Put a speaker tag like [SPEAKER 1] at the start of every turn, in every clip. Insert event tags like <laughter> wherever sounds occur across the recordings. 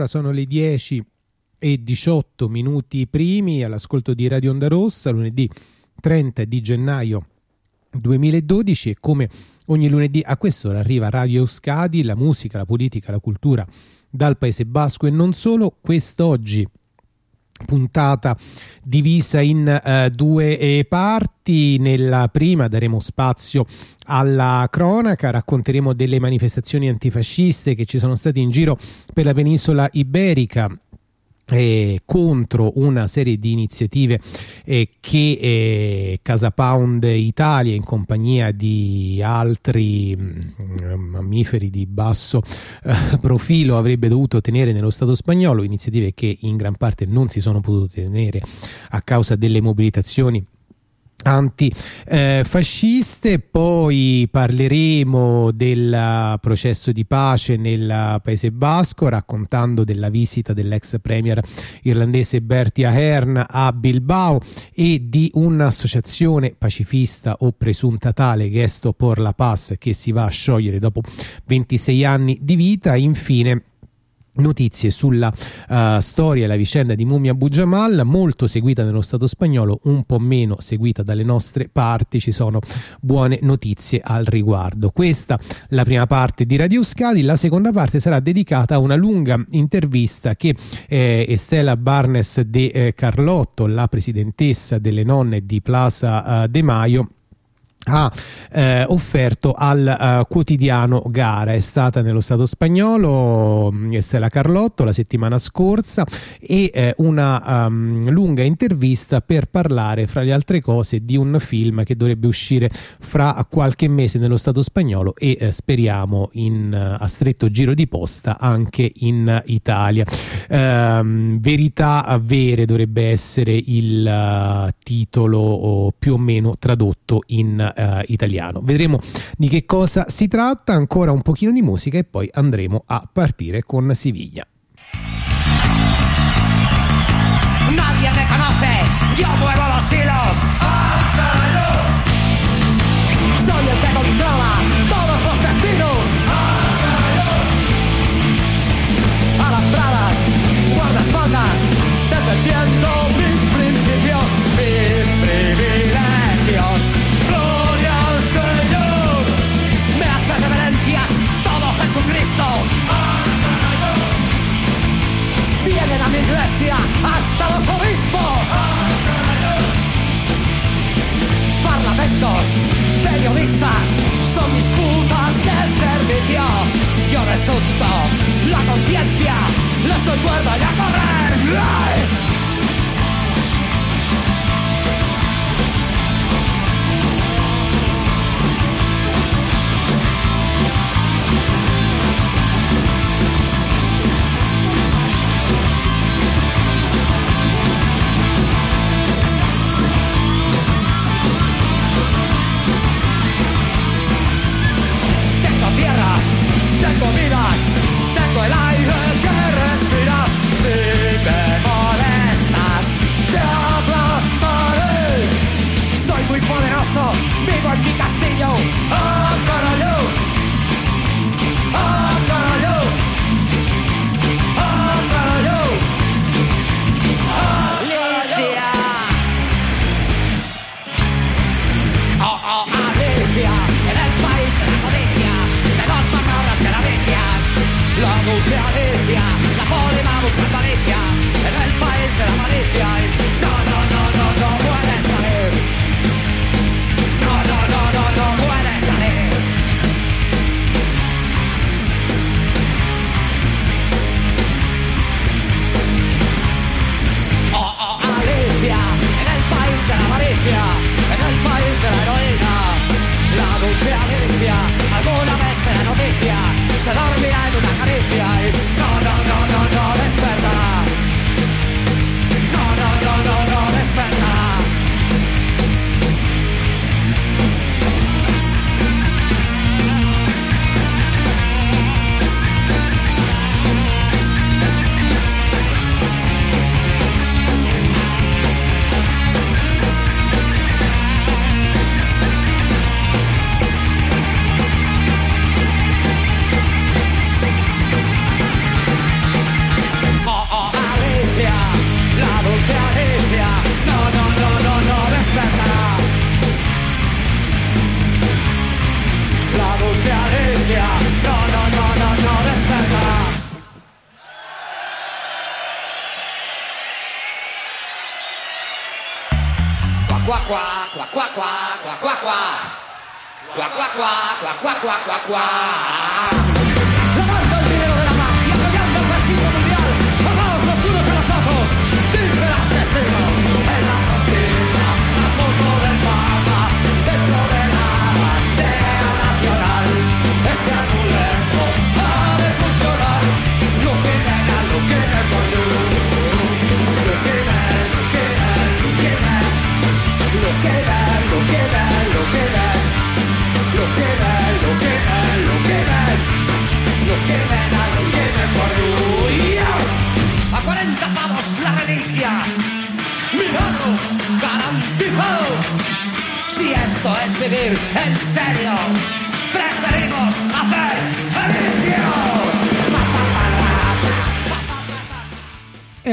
[SPEAKER 1] Allora sono le 10 e 18 minuti primi all'ascolto di Radio Onda Rossa, lunedì 30 di gennaio 2012 e come ogni lunedì a quest'ora arriva Radio Euskadi, la musica, la politica, la cultura dal Paese Basco e non solo. Quest'oggi puntata divisa in uh, due eh, parti. Nella prima daremo spazio alla cronaca, racconteremo delle manifestazioni antifasciste che ci sono state in giro per la penisola iberica eh, contro una serie di iniziative eh, che eh, Casa Pound Italia in compagnia di altri mh, mm, mammiferi di basso eh, profilo avrebbe dovuto tenere nello Stato spagnolo, iniziative che in gran parte non si sono potute tenere a causa delle mobilitazioni antifasciste, poi parleremo del processo di pace nel Paese Basco raccontando della visita dell'ex premier irlandese Bertie Ahern a Bilbao e di un'associazione pacifista o presunta tale Gesto por la Paz che si va a sciogliere dopo 26 anni di vita. Infine notizie sulla uh, storia e la vicenda di Mumia Bujamal molto seguita nello Stato spagnolo un po' meno seguita dalle nostre parti ci sono buone notizie al riguardo. Questa la prima parte di Radio Scadi la seconda parte sarà dedicata a una lunga intervista che eh, Estela Barnes de eh, Carlotto la presidentessa delle nonne di Plaza uh, De Maio ha eh, offerto al uh, quotidiano Gara, è stata nello Stato spagnolo mm, Estela Carlotto la settimana scorsa e eh, una um, lunga intervista per parlare fra le altre cose di un film che dovrebbe uscire fra qualche mese nello Stato spagnolo e eh, speriamo in, uh, a stretto giro di posta anche in Italia. Um, verità vere dovrebbe essere il uh, titolo più o meno tradotto in eh, italiano. Vedremo di che cosa si tratta, ancora un pochino di musica e poi andremo a partire con Siviglia. Nadie me conoce, yo muevo los hilos.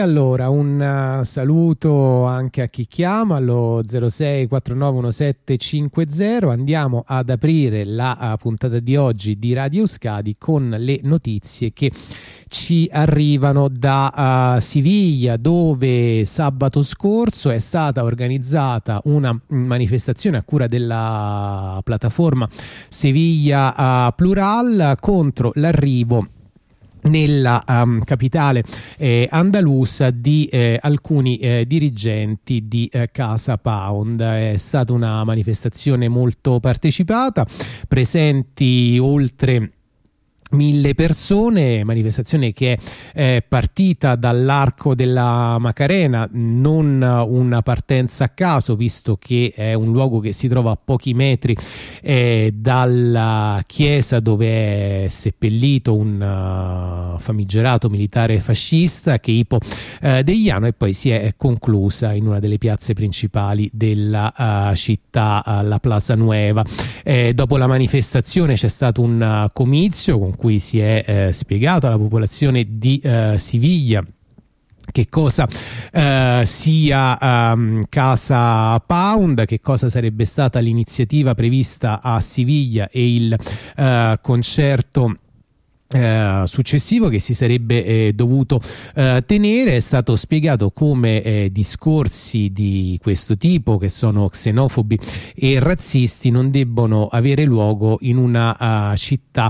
[SPEAKER 1] Allora un uh, saluto anche a chi chiama allo 06491750. Andiamo ad aprire la uh, puntata di oggi di Radio Scadi con le notizie che ci arrivano da uh, Siviglia dove sabato scorso è stata organizzata una manifestazione a cura della piattaforma Seviglia Plural contro l'arrivo nella um, capitale eh, andalusa di eh, alcuni eh, dirigenti di eh, Casa Pound. È stata una manifestazione molto partecipata, presenti oltre mille persone, manifestazione che è eh, partita dall'arco della Macarena, non una partenza a caso, visto che è un luogo che si trova a pochi metri eh, dalla chiesa dove è seppellito un uh, famigerato militare fascista che Ipo uh, Degliano e poi si è conclusa in una delle piazze principali della uh, città, la Plaza Nueva. Eh, dopo la manifestazione c'è stato un comizio con cui si è eh, spiegato alla popolazione di eh, Siviglia che cosa eh, sia um, Casa Pound, che cosa sarebbe stata l'iniziativa prevista a Siviglia e il uh, concerto Uh, successivo che si sarebbe eh, dovuto uh, tenere. È stato spiegato come eh, discorsi di questo tipo che sono xenofobi e razzisti non debbono avere luogo in una uh, città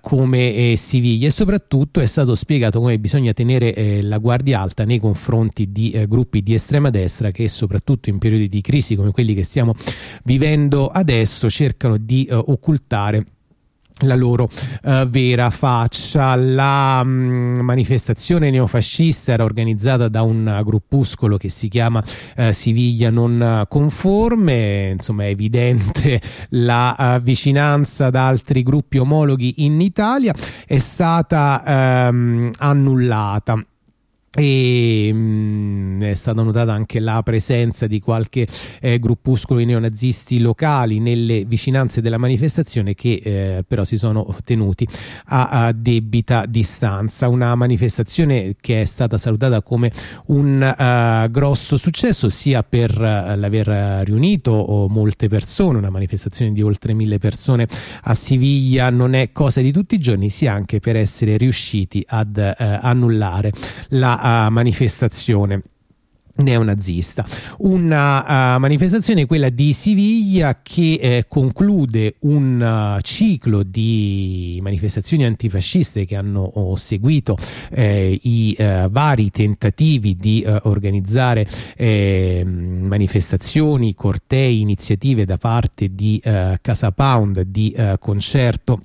[SPEAKER 1] come Siviglia. E soprattutto è stato spiegato come bisogna tenere la guardia alta nei confronti di gruppi di estrema destra che soprattutto in periodi di crisi come quelli che stiamo vivendo adesso cercano di occultare la loro uh, vera faccia. La um, manifestazione neofascista era organizzata da un gruppuscolo che si chiama uh, Siviglia non conforme, insomma è evidente <laughs> la vicinanza ad altri gruppi omologhi in Italia, è stata um, annullata e mh, mm, è stata notata anche la presenza di qualche eh, gruppuscolo di neonazisti locali nelle vicinanze della manifestazione che eh, però si sono tenuti a, a, debita distanza. Una manifestazione che è stata salutata come un uh, grosso successo sia per uh, l'aver riunito molte persone una manifestazione di oltre mille persone a Siviglia non è cosa di tutti i giorni sia anche per essere riusciti ad uh, annullare la manifestazione neonazista. Una uh, manifestazione, quella di Siviglia, che eh, conclude un uh, ciclo di manifestazioni antifasciste che hanno oh, seguito eh, i uh, vari tentativi di organizzare ehm, manifestazioni, cortei, iniziative da parte di Casa Pound, di concerto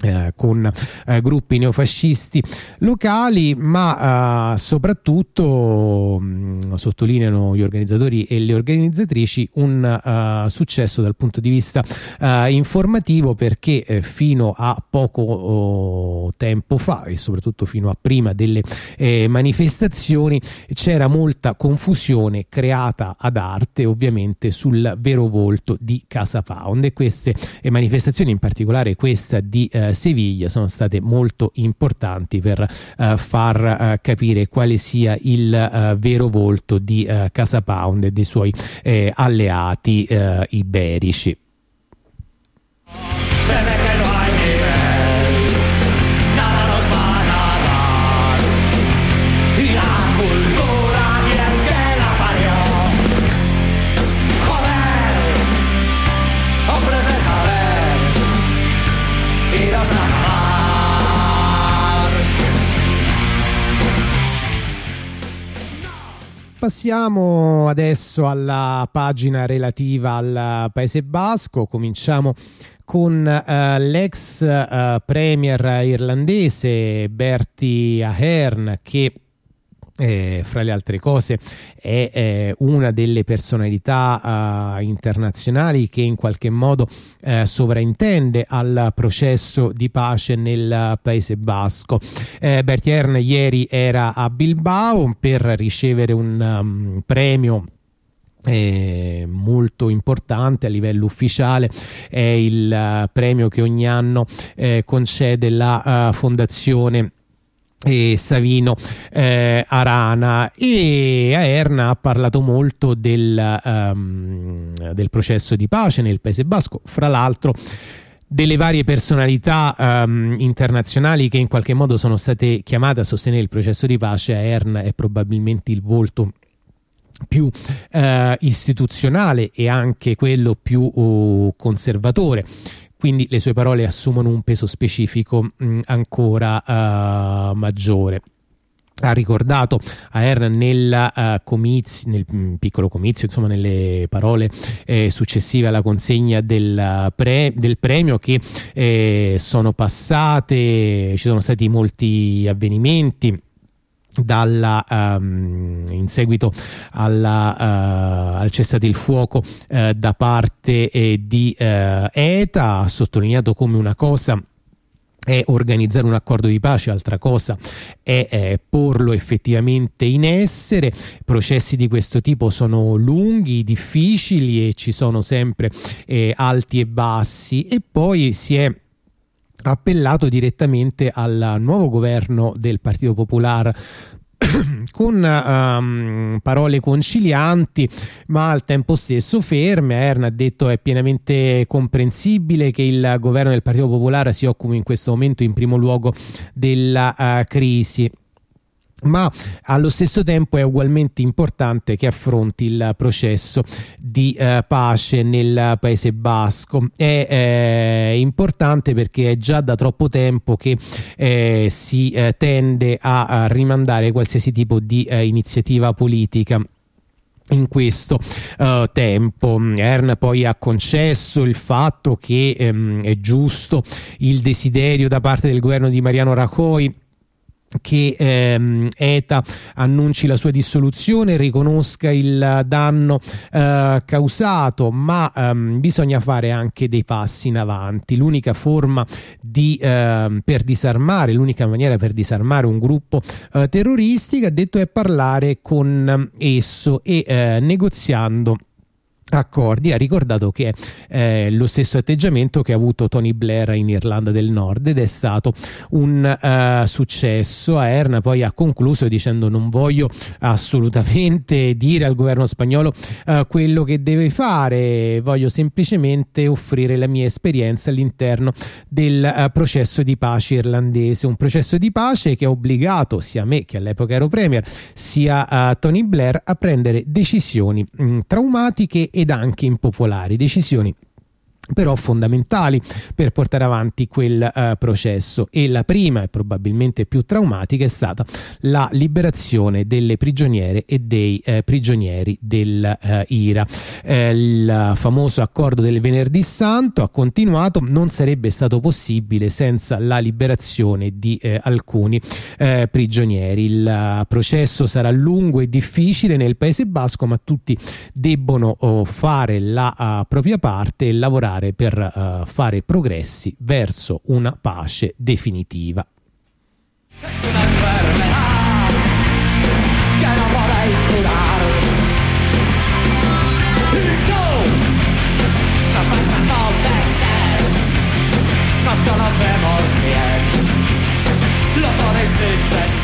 [SPEAKER 1] eh, con eh, gruppi neofascisti locali, ma eh, soprattutto mh, mm, sottolineano gli organizzatori e le organizzatrici un uh, successo dal punto di vista uh, informativo perché eh, fino a poco oh, tempo fa e soprattutto fino a prima delle eh, manifestazioni c'era molta confusione creata ad arte ovviamente sul vero volto di Casa Pound. E queste manifestazioni in particolare questa di Seviglia sono state molto importanti per uh, far uh, capire quale sia il uh, vero volto di Casa Pound e dei suoi eh, alleati iberici. Passiamo adesso alla pagina relativa al Paese Basco, cominciamo con uh, l'ex uh, premier irlandese Bertie Ahern che eh, fra le altre cose è eh, una delle personalità eh, internazionali che in qualche modo eh, sovraintende al processo di pace nel Paese Basco. Eh, Bertiern ieri era a Bilbao per ricevere un um, premio eh, molto importante a livello ufficiale è il uh, premio che ogni anno concede la uh, fondazione e Savino eh, Arana. E Aerna ha parlato molto del, um, del, processo di pace nel Paese Basco fra l'altro delle varie personalità um, internazionali che in qualche modo sono state chiamate a sostenere il processo di pace. Aerna è probabilmente il volto più uh, istituzionale e anche quello più uh, conservatore quindi le sue parole assumono un peso specifico mh, ancora uh, maggiore. Ha ricordato a Er nel, uh, comizio, nel mh, piccolo comizio, insomma nelle parole eh, successive alla consegna del, pre, del premio che eh, sono passate, ci sono stati molti avvenimenti dalla, um, in seguito alla, uh, al cessate il fuoco uh, da parte eh, di uh, ETA ha sottolineato come una cosa è organizzare un accordo di pace, altra cosa è eh, porlo effettivamente in essere. Processi di questo tipo sono lunghi, difficili e ci sono sempre eh, alti e bassi e poi si è appellato direttamente al nuovo governo del Partito Popolare <coughs> con um, parole concilianti ma al tempo stesso ferme. Erna ha detto è pienamente comprensibile che il governo del Partito Popolare si occupi in questo momento in primo luogo della uh, crisi ma allo stesso tempo è ugualmente importante che affronti il processo di eh, pace nel Paese Basco. È eh, importante perché è già da troppo tempo che eh, si eh, tende a, a, rimandare qualsiasi tipo di eh, iniziativa politica in questo uh, tempo. Ern poi ha concesso il fatto che um, è giusto il desiderio da parte del governo di Mariano Rajoy che ehm, ETA annunci la sua dissoluzione, riconosca il danno eh, causato, ma ehm, bisogna fare anche dei passi in avanti. L'unica forma di, eh, per disarmare, l'unica maniera per disarmare un gruppo eh, terroristico, ha detto, è parlare con esso e eh, negoziando accordi ha ricordato che eh, lo stesso atteggiamento che ha avuto Tony Blair in Irlanda del Nord ed è stato un uh, successo. Aerna poi ha concluso dicendo non voglio assolutamente <laughs> dire al governo spagnolo uh, quello che deve fare voglio semplicemente offrire la mia esperienza all'interno del uh, processo di pace irlandese. Un processo di pace che ha obbligato sia me che all'epoca ero premier sia Tony Blair a prendere decisioni mh, traumatiche ed anche impopolari, decisioni però fondamentali per portare avanti quel uh, processo e la prima e probabilmente più traumatica è stata la liberazione delle prigioniere e dei uh, prigionieri dell'IRA. Uh, eh, il famoso accordo del venerdì santo ha continuato, non sarebbe stato possibile senza la liberazione di alcuni prigionieri. Il processo sarà lungo e difficile nel Paese Basco ma tutti debbono oh, fare la propria parte e lavorare lavorare per uh, fare progressi verso una pace definitiva. Nos conocemos.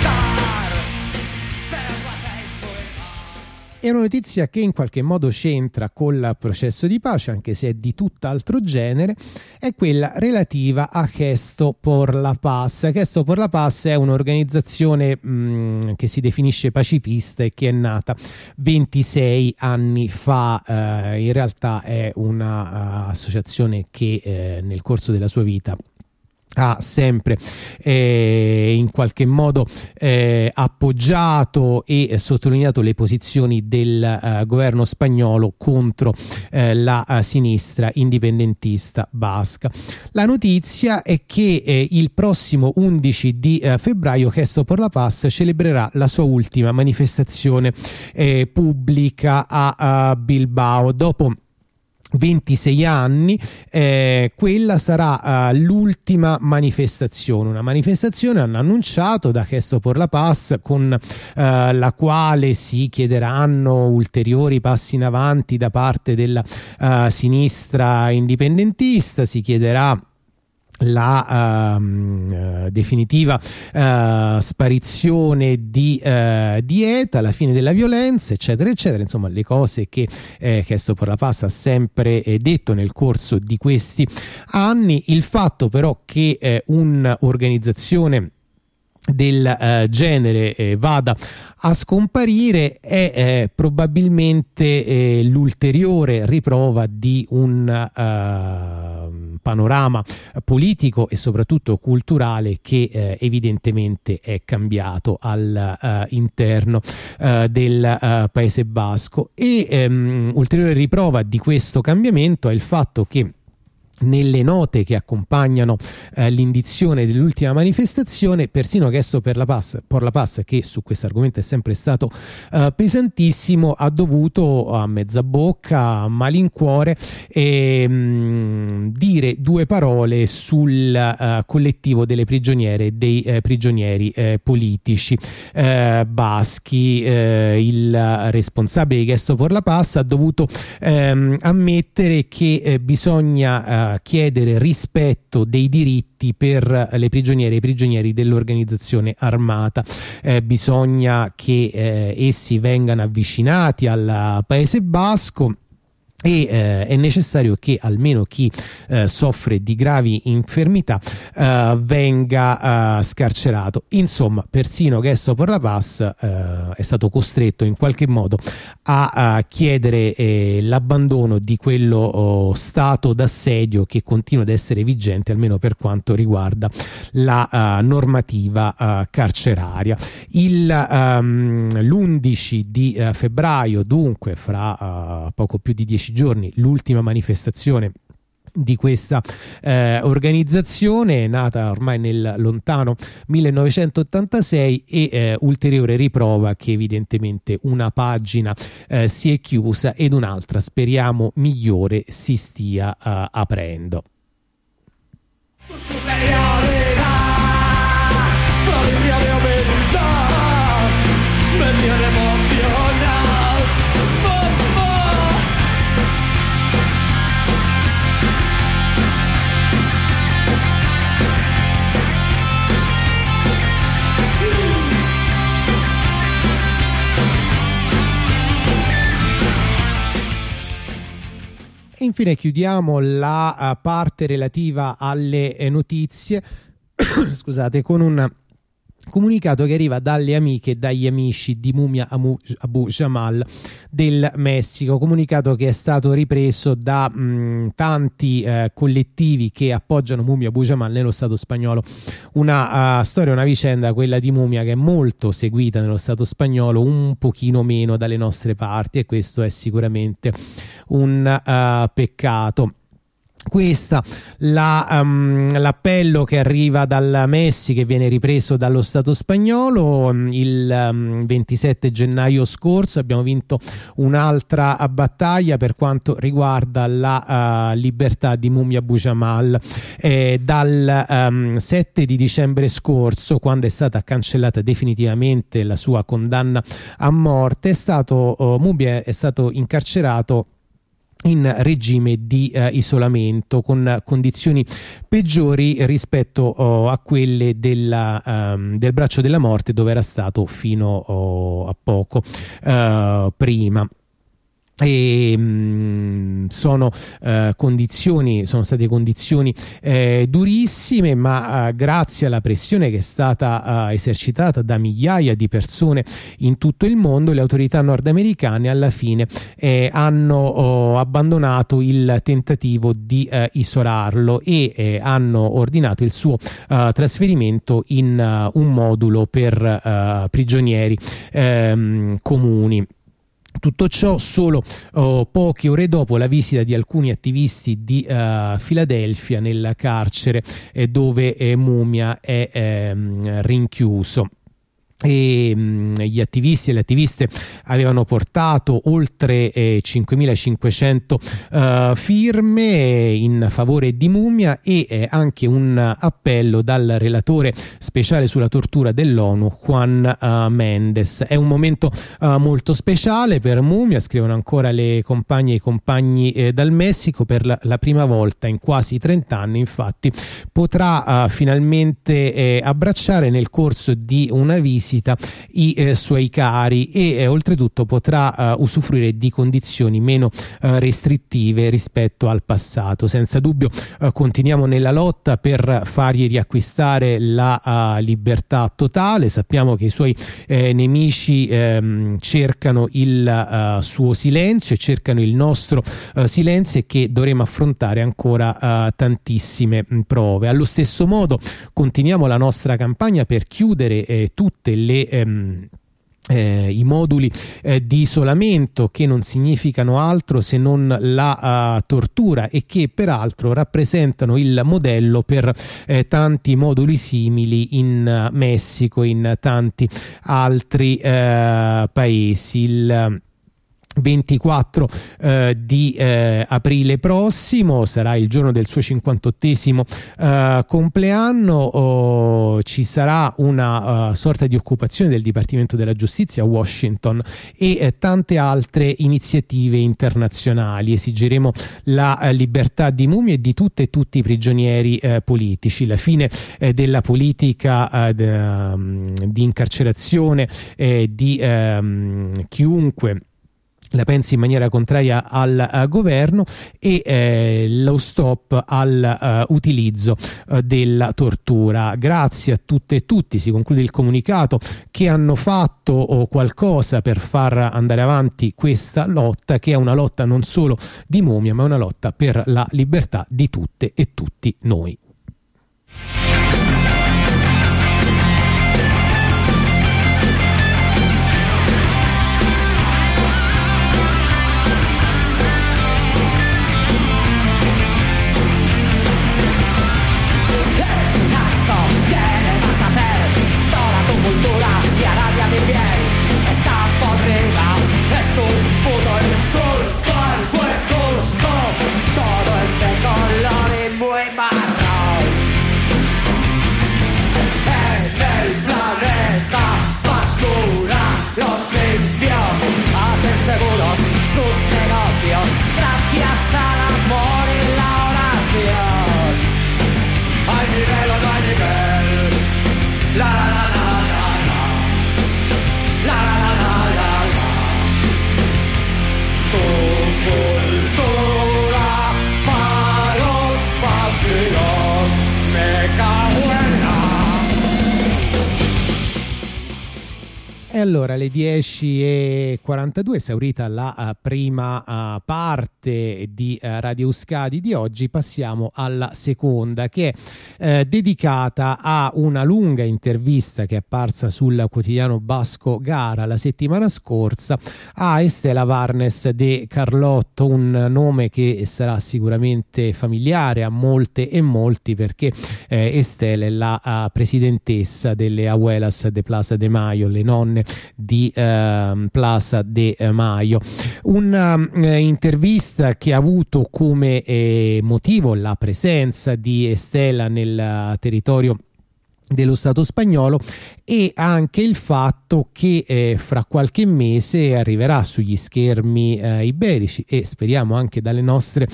[SPEAKER 1] È una notizia che in qualche modo c'entra col processo di pace, anche se è di tutt'altro genere, è quella relativa a Gesto por la Paz. Gesto por la Paz è un'organizzazione mh, mm, che si definisce pacifista e che è nata 26 anni fa. Eh, in realtà è un'associazione uh, che eh, nel corso della sua vita ha sempre eh, in qualche modo eh, appoggiato e sottolineato le posizioni del eh, governo spagnolo contro eh, la uh, sinistra indipendentista basca. La notizia è che eh, il prossimo 11 di eh, febbraio Gesto por la Paz celebrerà la sua ultima manifestazione pubblica a, a Bilbao dopo 26 anni, eh, quella sarà uh, l'ultima manifestazione, una manifestazione hanno annunciato da Gesto por la Paz con uh, la quale si chiederanno ulteriori passi in avanti da parte della uh, sinistra indipendentista, si chiederà la uh, definitiva uh, sparizione di, uh, di ETA, la fine della violenza, eccetera, eccetera. Insomma, le cose che eh, la Passa ha sempre eh, detto nel corso di questi anni. Il fatto però che eh, un'organizzazione del uh, genere eh, vada a scomparire è eh, probabilmente eh, l'ulteriore riprova di un panorama politico e soprattutto culturale che eh, evidentemente è cambiato all'interno del Paese Basco. E um, ulteriore riprova di questo cambiamento è il fatto che nelle note che accompagnano eh, l'indizione dell'ultima manifestazione, persino Gesto per la Pass, por la Pass che su questo argomento è sempre stato eh, pesantissimo, ha dovuto a mezza bocca, a malincuore, eh, dire due parole sul uh, collettivo delle prigioniere e dei eh, prigionieri eh, politici baschi. il responsabile di Gesto por la Pass ha dovuto ehm, ammettere che bisogna chiedere rispetto dei diritti per le prigioniere e i prigionieri dell'organizzazione armata. Eh, bisogna che eh, essi vengano avvicinati al Paese Basco e eh, è necessario che almeno chi eh, soffre di gravi infermità eh, venga eh, scarcerato. Insomma, persino Gesto per la Paz eh, è stato costretto in qualche modo a, a chiedere eh, l'abbandono di quello oh, stato d'assedio che continua ad essere vigente almeno per quanto riguarda la normativa carceraria. Um, l'11 di febbraio, dunque fra poco più di dieci giorni l'ultima manifestazione di questa eh, organizzazione nata ormai nel lontano 1986 e eh, ulteriore riprova che evidentemente una pagina eh, si è chiusa ed un'altra speriamo migliore si stia eh, aprendo. Superiorità, E infine chiudiamo la uh, parte relativa alle eh, notizie, <coughs> scusate, con un comunicato che arriva dalle amiche e dagli amici di Mumia Abu Jamal del Messico, comunicato che è stato ripreso da mh, tanti eh, collettivi che appoggiano Mumia Abu Jamal nello Stato spagnolo, una uh, storia, una vicenda, quella di Mumia che è molto seguita nello Stato spagnolo, un pochino meno dalle nostre parti e questo è sicuramente un uh, peccato. Questa la, um, l'appello che arriva dal Messi che viene ripreso dallo Stato spagnolo um, il um, 27 gennaio scorso abbiamo vinto un'altra battaglia per quanto riguarda la uh, libertà di Mumia Bujamal eh, dal 7 di dicembre scorso quando è stata cancellata definitivamente la sua condanna a morte è stato uh, Mumia è stato incarcerato in regime di uh, isolamento con condizioni peggiori rispetto oh, a quelle della, um, del braccio della morte dove era stato fino oh, a poco uh, prima. E, mh, mm, sono eh, condizioni, sono state condizioni eh, durissime, ma eh, grazie alla pressione che è stata eh, esercitata da migliaia di persone in tutto il mondo, le autorità nordamericane alla fine eh, hanno oh, abbandonato il tentativo di eh, isolarlo e hanno ordinato il suo trasferimento in un modulo per prigionieri ehm, comuni. Tutto ciò solo oh, poche ore dopo la visita di alcuni attivisti di uh, Filadelfia nel carcere eh, dove eh, Mumia è eh, rinchiuso e mh, gli attivisti e le attiviste avevano portato oltre eh, 5.500 uh, firme in favore di Mumia e eh, anche un appello dal relatore speciale sulla tortura dell'ONU Juan uh, Mendes. È un momento molto speciale per Mumia, scrivono ancora le compagne e i compagni eh, dal Messico, per la, prima volta in quasi 30 anni infatti potrà finalmente eh, abbracciare nel corso di una visita visita i eh, suoi cari e eh, oltretutto potrà eh, usufruire di condizioni meno eh, restrittive rispetto al passato. Senza dubbio eh, continuiamo nella lotta per fargli riacquistare la libertà totale. Sappiamo che i suoi nemici ehm, cercano il suo silenzio e cercano il nostro silenzio e che dovremo affrontare ancora tantissime mh, prove. Allo stesso modo continuiamo la nostra campagna per chiudere tutte le ehm, eh, i moduli eh, di isolamento che non significano altro se non la uh, tortura e che peraltro rappresentano il modello per eh, tanti moduli simili in uh, Messico in tanti altri uh, paesi. Il 24 eh, di eh, aprile prossimo. Sarà il giorno del suo 58esimo eh, compleanno. Oh, ci sarà una uh, sorta di occupazione del Dipartimento della Giustizia a Washington e eh, tante altre iniziative internazionali. Esigeremo la uh, libertà di Mumi e di tutte e tutti i prigionieri politici. La fine della politica um, di incarcerazione di um, chiunque la pensi in maniera contraria al uh, governo e eh, lo stop al uh, utilizzo uh, della tortura. Grazie a tutte e tutti, si conclude il comunicato, che hanno fatto oh, qualcosa per far andare avanti questa lotta, che è una lotta non solo di Mumia, ma una lotta per la libertà di tutte e tutti noi. Allora alle 10.42 esaurita la uh, prima uh, parte di uh, Radio Euskadi di oggi passiamo alla seconda che è dedicata a una lunga intervista che è apparsa sul quotidiano Basco Gara la settimana scorsa a Estela Varnes de Carlotto un nome che sarà sicuramente familiare a molte e molti perché eh, Estela è la presidentessa delle Abuelas de Plaza de Mayo le nonne di eh, Plaza de Mayo. Un'intervista ehm, che ha avuto come eh, motivo la presenza di Estela nel territorio dello Stato spagnolo e anche il fatto che eh, fra qualche mese arriverà sugli schermi eh, iberici e speriamo anche dalle nostre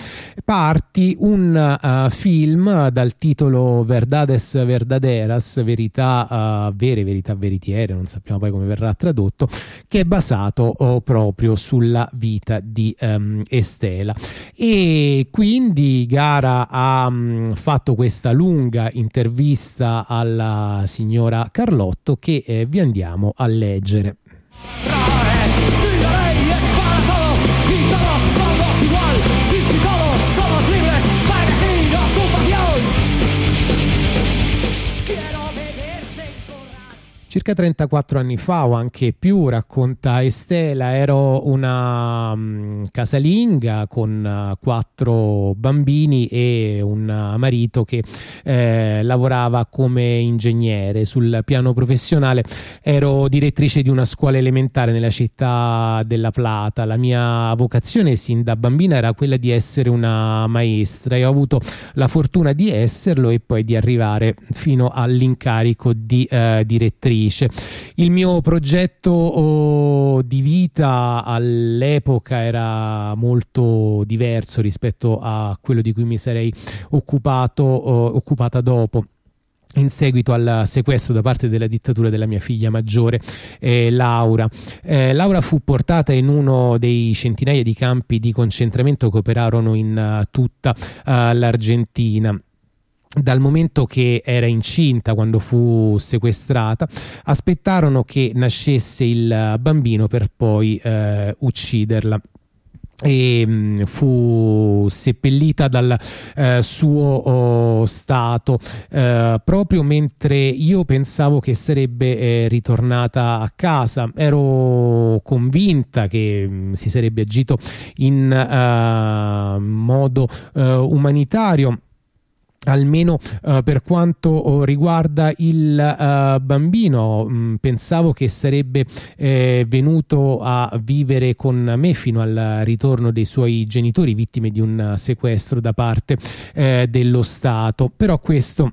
[SPEAKER 1] parti un uh, film dal titolo Verdades Verdaderas, verità uh, vere, verità veritiere, non sappiamo poi come verrà tradotto, che è basato oh, proprio sulla vita di um, Estela. E quindi Gara ha um, fatto questa lunga intervista alla signora Carlotto che eh, vi andiamo a leggere. Circa 34 anni fa o anche più, racconta Estela, ero una um, casalinga con uh, quattro bambini e un marito che eh, lavorava come ingegnere sul piano professionale. Ero direttrice di una scuola elementare nella città della Plata. La mia vocazione sin da bambina era quella di essere una maestra e ho avuto la fortuna di esserlo e poi di arrivare fino all'incarico di eh, direttrice dice il mio progetto oh, di vita all'epoca era molto diverso rispetto a quello di cui mi sarei occupato, oh, occupata dopo in seguito al sequestro da parte della dittatura della mia figlia maggiore eh, Laura. Eh, Laura fu portata in uno dei centinaia di campi di concentramento che operarono in uh, tutta uh, l'Argentina dal momento che era incinta quando fu sequestrata, aspettarono che nascesse il bambino per poi eh, ucciderla. E mm, fu seppellita dal eh, suo oh, stato. Eh, proprio mentre io pensavo che sarebbe eh, ritornata a casa ero convinta che mh, mm, si sarebbe agito in uh, modo uh, umanitario almeno uh, per quanto oh, riguarda il uh, bambino mh, mm, pensavo che sarebbe eh, venuto a vivere con me fino al ritorno dei suoi genitori vittime di un sequestro da parte eh, dello Stato. Però questo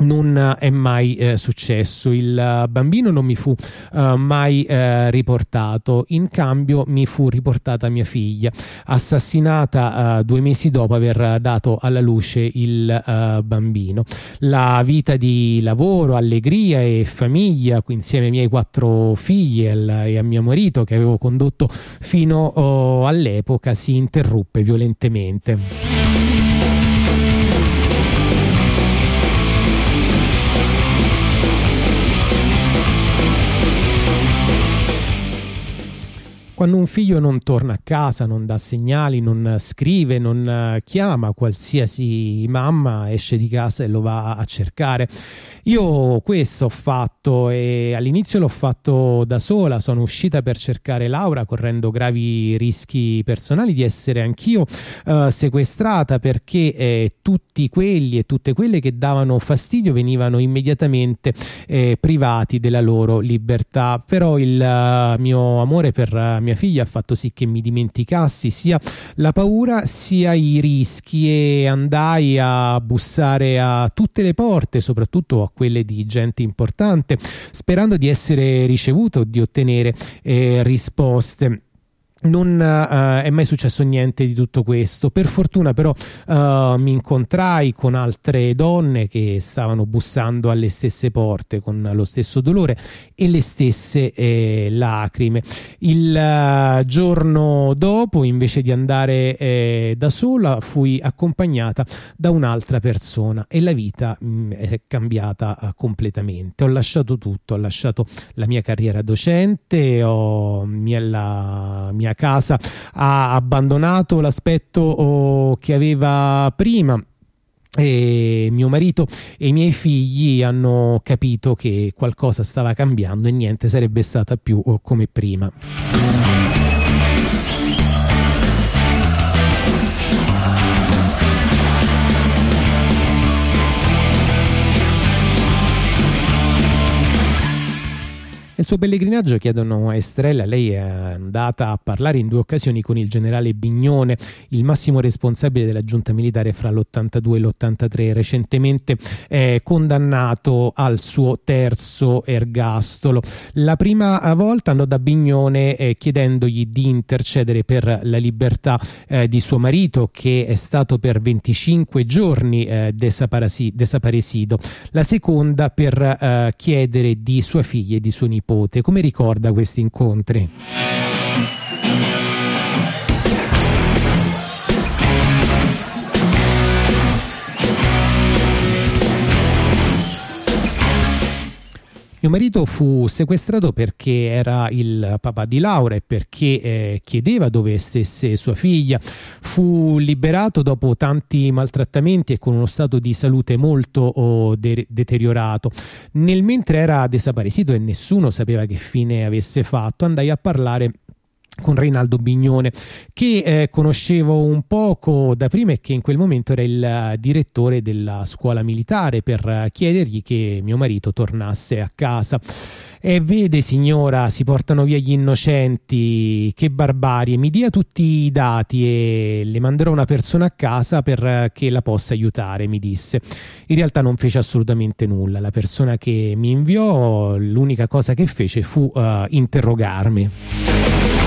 [SPEAKER 1] non è mai eh, successo. Il uh, bambino non mi fu uh, mai uh, riportato, in cambio mi fu riportata mia figlia, assassinata due mesi dopo aver dato alla luce il bambino. La vita di lavoro, allegria e famiglia, insieme ai miei quattro figli e, e a mio marito che avevo condotto fino oh, all'epoca, si interruppe violentemente. Quando un figlio non torna a casa, non dà segnali, non scrive, non eh, chiama, qualsiasi mamma esce di casa e lo va a cercare. Io questo ho fatto e all'inizio l'ho fatto da sola, sono uscita per cercare Laura correndo gravi rischi personali di essere anch'io eh, sequestrata perché eh, tutti quelli e tutte quelle che davano fastidio venivano immediatamente eh, privati della loro libertà. Però il uh, mio amore per uh, mia figlia ha fatto sì che mi dimenticassi sia la paura sia i rischi e andai a bussare a tutte le porte, soprattutto a quelle di gente importante, sperando di essere ricevuto, di ottenere eh, risposte non uh, è mai successo niente di tutto questo. Per fortuna, però, uh, mi incontrai con altre donne che stavano bussando alle stesse porte con lo stesso dolore e le stesse eh, lacrime. Il uh, giorno dopo, invece di andare eh, da sola, fui accompagnata da un'altra persona e la vita mh, mm, è cambiata completamente. Ho lasciato tutto, ho lasciato la mia carriera docente, ho mia, la mia casa, ha abbandonato l'aspetto oh, che aveva prima e mio marito e i miei figli hanno capito che qualcosa stava cambiando e niente sarebbe stata più oh, come prima. Il suo pellegrinaggio chiedono a Estrella, lei è andata a parlare in due occasioni con il generale Bignone, il massimo responsabile della giunta militare fra l'82 e l'83, recentemente eh, condannato al suo terzo ergastolo. La prima volta andò da Bignone eh, chiedendogli di intercedere per la libertà eh, di suo marito che è stato per 25 giorni eh, desaparecido. La seconda per eh, chiedere di sua figlia e di suo nipote. Come ricorda questi incontri? Mio marito fu sequestrato perché era il papà di Laura e perché eh, chiedeva dove stesse sua figlia. Fu liberato dopo tanti maltrattamenti e con uno stato di salute molto oh, de deteriorato. Nel mentre era desaparecido e nessuno sapeva che fine avesse fatto, andai a parlare con Reinaldo Bignone che eh, conoscevo un poco da prima e che in quel momento era il uh, direttore della scuola militare per uh, chiedergli che mio marito tornasse a casa. E vede signora si portano via gli innocenti che barbarie. Mi dia tutti i dati e le manderò una persona a casa perché uh, la possa aiutare mi disse. In realtà non fece assolutamente nulla. La persona che mi inviò l'unica cosa che fece fu uh, interrogarmi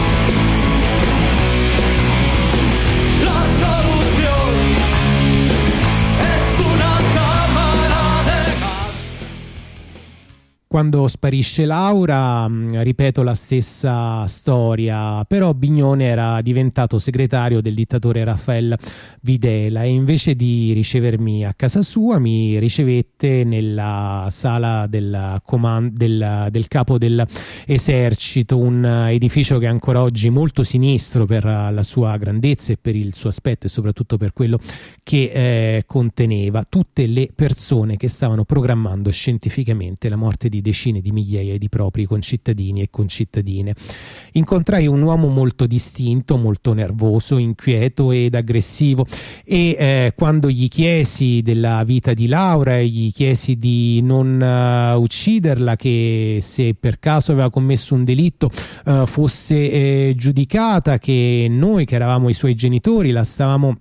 [SPEAKER 1] quando sparisce Laura, mm, ripeto la stessa storia, però Bignone era diventato segretario del dittatore Raffaele Videla e invece di ricevermi a casa sua mi ricevette nella sala del, del, del capo dell'esercito, un edificio che è ancora oggi molto sinistro per la sua grandezza e per il suo aspetto e soprattutto per quello che eh, conteneva tutte le persone che stavano programmando scientificamente la morte di decine di migliaia di propri concittadini e concittadine. Incontrai un uomo molto distinto, molto nervoso, inquieto ed aggressivo e eh, quando gli chiesi della vita di Laura e gli chiesi di non uh, ucciderla, che se per caso aveva commesso un delitto uh, fosse eh, giudicata, che noi che eravamo i suoi genitori la stavamo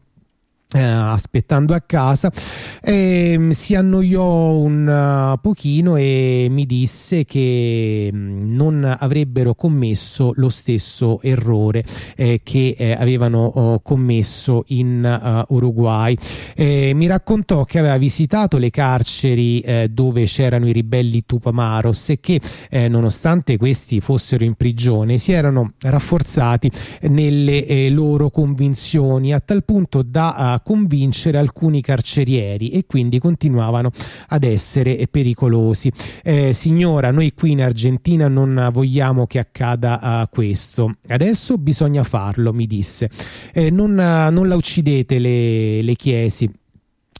[SPEAKER 1] eh, aspettando a casa eh, si annoiò un uh, pochino e mi disse che mm, non avrebbero commesso lo stesso errore eh, che eh, avevano oh, commesso in uh, Uruguay. Mi raccontò che aveva visitato le carceri dove c'erano i ribelli Tupamaros e che nonostante questi fossero in prigione si erano rafforzati nelle loro convinzioni a tal punto da convincere alcuni carcerieri e quindi continuavano ad essere pericolosi. Eh, signora, noi qui in Argentina non vogliamo che accada uh, questo. Adesso bisogna farlo, mi disse. Eh, non, uh, non la uccidete, le, le chiesi.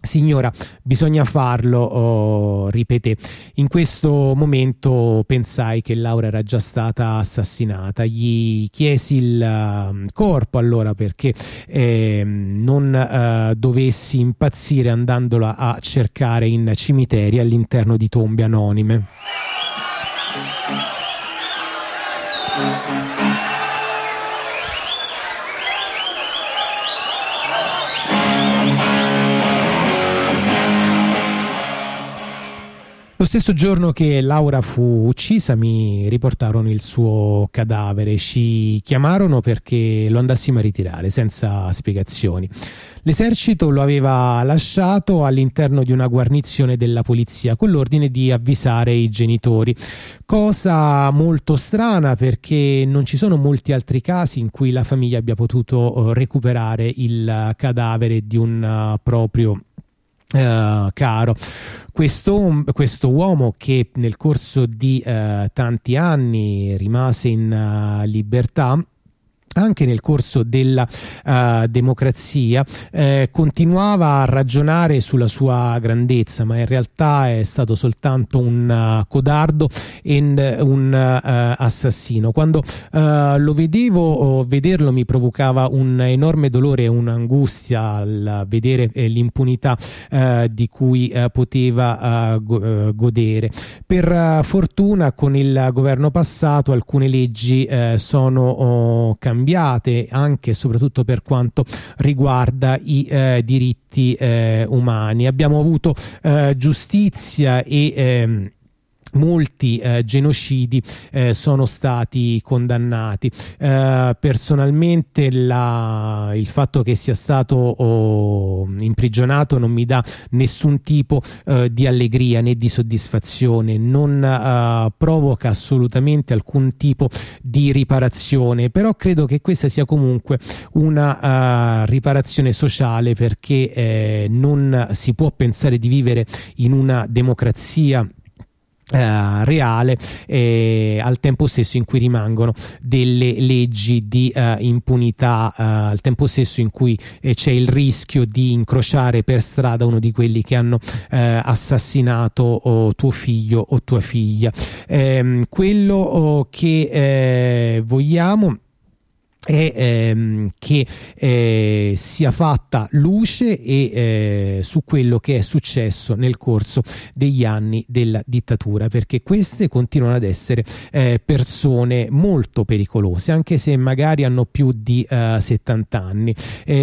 [SPEAKER 1] Signora, bisogna farlo, oh, ripeté. In questo momento pensai che Laura era già stata assassinata. Gli chiesi il uh, corpo allora perché eh, non uh, dovessi impazzire andandola a cercare in cimiteri all'interno di tombe anonime. Lo stesso giorno che Laura fu uccisa mi riportarono il suo cadavere, ci chiamarono perché lo andassimo a ritirare senza spiegazioni. L'esercito lo aveva lasciato all'interno di una guarnizione della polizia con l'ordine di avvisare i genitori, cosa molto strana perché non ci sono molti altri casi in cui la famiglia abbia potuto eh, recuperare il cadavere di un uh, proprio Uh, caro. Questo, questo, uomo che nel corso di uh, tanti anni rimase in uh, libertà anche nel corso della uh, democrazia eh, continuava a ragionare sulla sua grandezza ma in realtà è stato soltanto un uh, codardo e un uh, assassino. Quando lo vedevo vederlo mi provocava un enorme dolore e un'angustia al vedere eh, l'impunità di cui poteva go godere. Per fortuna con il governo passato alcune leggi sono oh, cambiate cambiate anche e soprattutto per quanto riguarda i eh, diritti eh, umani. Abbiamo avuto eh, giustizia e ehm, molti eh, genocidi eh, sono stati condannati. Eh, personalmente la, il fatto che sia stato oh, imprigionato non mi dà nessun tipo eh, di allegria né di soddisfazione. Non eh, provoca assolutamente alcun tipo di riparazione però credo che questa sia comunque una uh, riparazione sociale perché non si può pensare di vivere in una democrazia Uh, reale eh, al tempo stesso in cui rimangono delle leggi di uh, impunità uh, al tempo stesso in cui eh, c'è il rischio di incrociare per strada uno di quelli che hanno assassinato oh, tuo figlio o tua figlia. Ehm, quello oh, che eh, vogliamo è ehm, che eh, sia fatta luce e, eh, su quello che è successo nel corso degli anni della dittatura perché queste continuano ad essere eh, persone molto pericolose anche se magari hanno più di 70 eh, anni.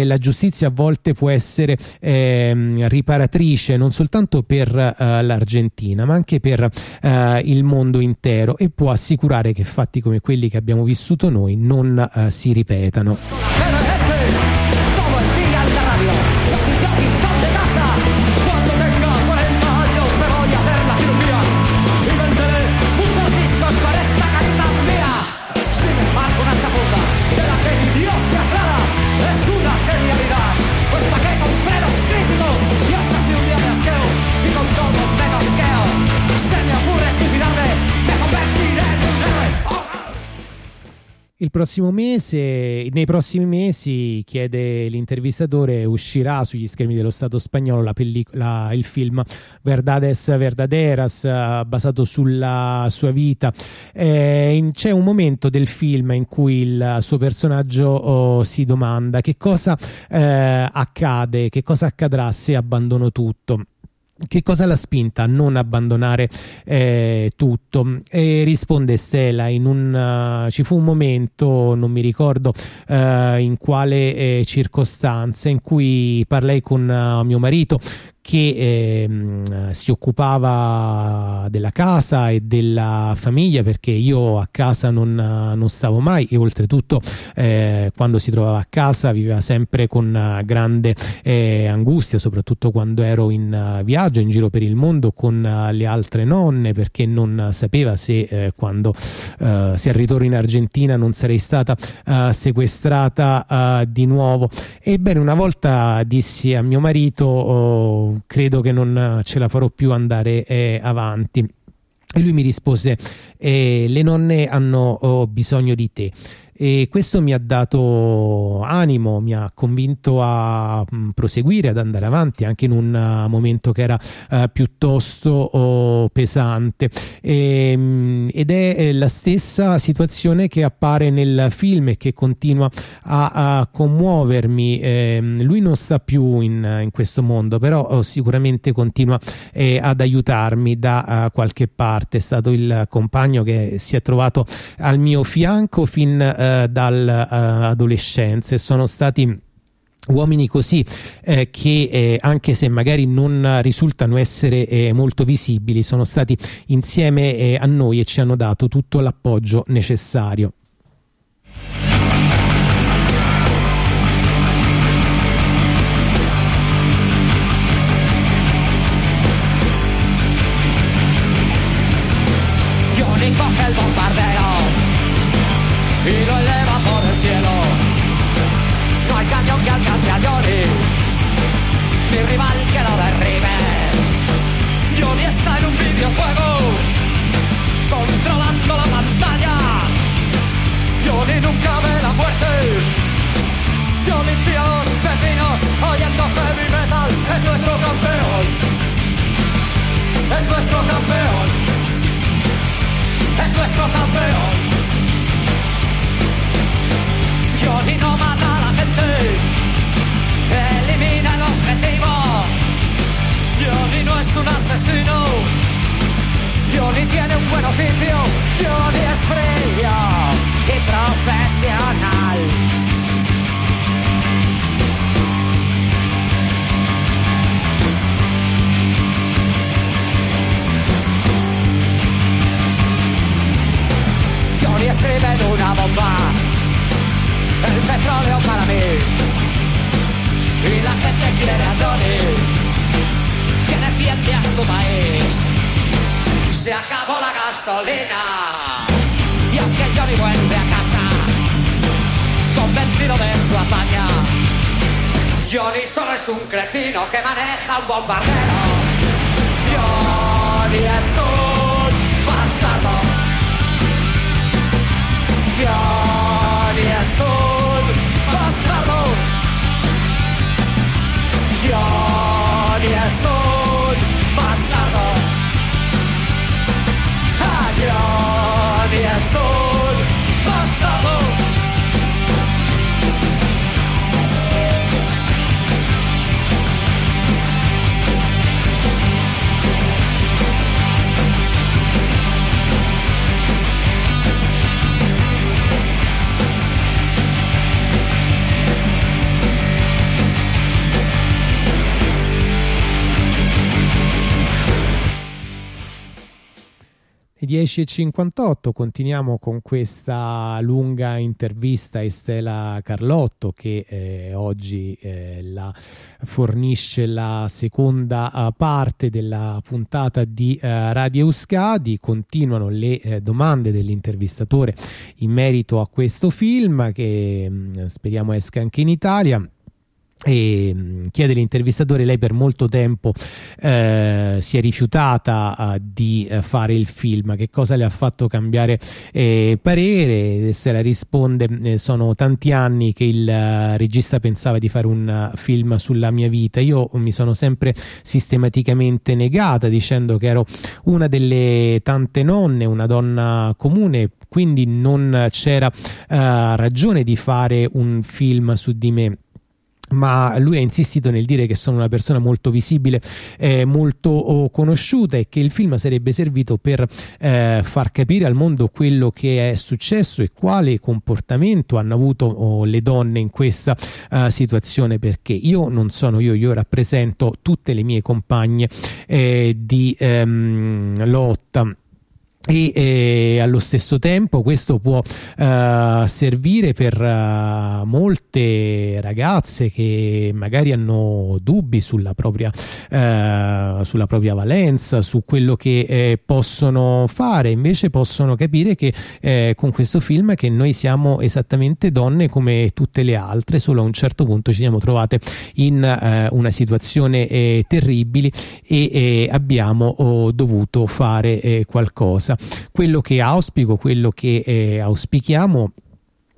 [SPEAKER 1] La giustizia a volte può essere ehm, riparatrice non soltanto per eh, l'Argentina ma anche per eh, il mondo intero e può assicurare che fatti come quelli che abbiamo vissuto noi non si ripetano. Il prossimo mese, nei prossimi mesi, chiede l'intervistatore, uscirà sugli schermi dello Stato spagnolo la la, il film Verdades Verdaderas, basato sulla sua vita. Eh, c'è un momento del film in cui il suo personaggio oh, si domanda che cosa eh, accade, che cosa accadrà se abbandono tutto che cosa l'ha spinta a non abbandonare eh, tutto? E risponde Stella, un, uh, ci fu un momento, non mi ricordo uh, in quale eh, circostanze, in cui parlai con uh, mio marito che eh, si occupava della casa e della famiglia perché io a casa non, non stavo mai e oltretutto eh, quando si trovava a casa viveva sempre con grande eh, angustia soprattutto quando ero in uh, viaggio in giro per il mondo con uh, le altre nonne perché non sapeva se eh, quando se al ritorno in Argentina non sarei stata sequestrata di nuovo. Ebbene una volta dissi a mio marito oh, credo che non ce la farò più andare eh, avanti. E lui mi rispose, eh, le nonne hanno oh, bisogno di te e questo mi ha dato animo, mi ha convinto a mm, proseguire, ad andare avanti anche in un uh, momento che era uh, piuttosto oh, pesante e, ehm, ed è eh, la stessa situazione che appare nel film e che continua a, a commuovermi. Eh, lui non sta più in, in questo mondo, però oh, sicuramente continua eh, ad aiutarmi da uh, qualche parte. È stato il compagno che si è trovato al mio fianco fin eh, dall'adolescenza e sono stati uomini così eh, che eh, anche se magari non risultano essere eh, molto visibili sono stati insieme eh, a noi e ci hanno dato tutto l'appoggio necessario
[SPEAKER 2] no mata a la gente. Elimina el objetivo. Johnny no es un asesino. Johnny tiene un buen oficio. Johnny es frío y profesional. Johnny escribe en una bomba petróleo para mí. Y la gente quiere Johnny, que defiende a su país. Se acabó la gasolina. Y aunque Johnny vuelve a casa, convencido de su hazaña, Johnny solo es un cretino que maneja un bombardero. Johnny es un bastardo. Johnny
[SPEAKER 1] 10.58 continuiamo con questa lunga intervista a Estela Carlotto che eh, oggi eh, la fornisce la seconda uh, parte della puntata di uh, Radio Euskadi. Continuano le eh, domande dell'intervistatore in merito a questo film che mh, speriamo esca anche in Italia e chiede l'intervistatore lei per molto tempo eh, si è rifiutata uh, di uh, fare il film. Che cosa le ha fatto cambiare eh, parere? Stella risponde eh, sono tanti anni che il uh, regista pensava di fare un film sulla mia vita. Io mi sono sempre sistematicamente negata dicendo che ero una delle tante nonne una donna comune. Quindi non c'era ragione di fare un film su di me ma lui ha insistito nel dire che sono una persona molto visibile, eh, molto oh, conosciuta e che il film sarebbe servito per eh, far capire al mondo quello che è successo e quale comportamento hanno avuto oh, le donne in questa uh, situazione. Perché io non sono io, io rappresento tutte le mie compagne eh, di ehm, lotta e eh, allo stesso tempo questo può uh, servire per uh, molte ragazze che magari hanno dubbi sulla propria, uh, sulla propria valenza, su quello che eh, possono fare, invece possono capire che eh, con questo film che noi siamo esattamente donne come tutte le altre, solo a un certo punto ci siamo trovate in una situazione terribile e abbiamo oh, dovuto fare qualcosa cosa. Quello che auspico, quello che eh, auspichiamo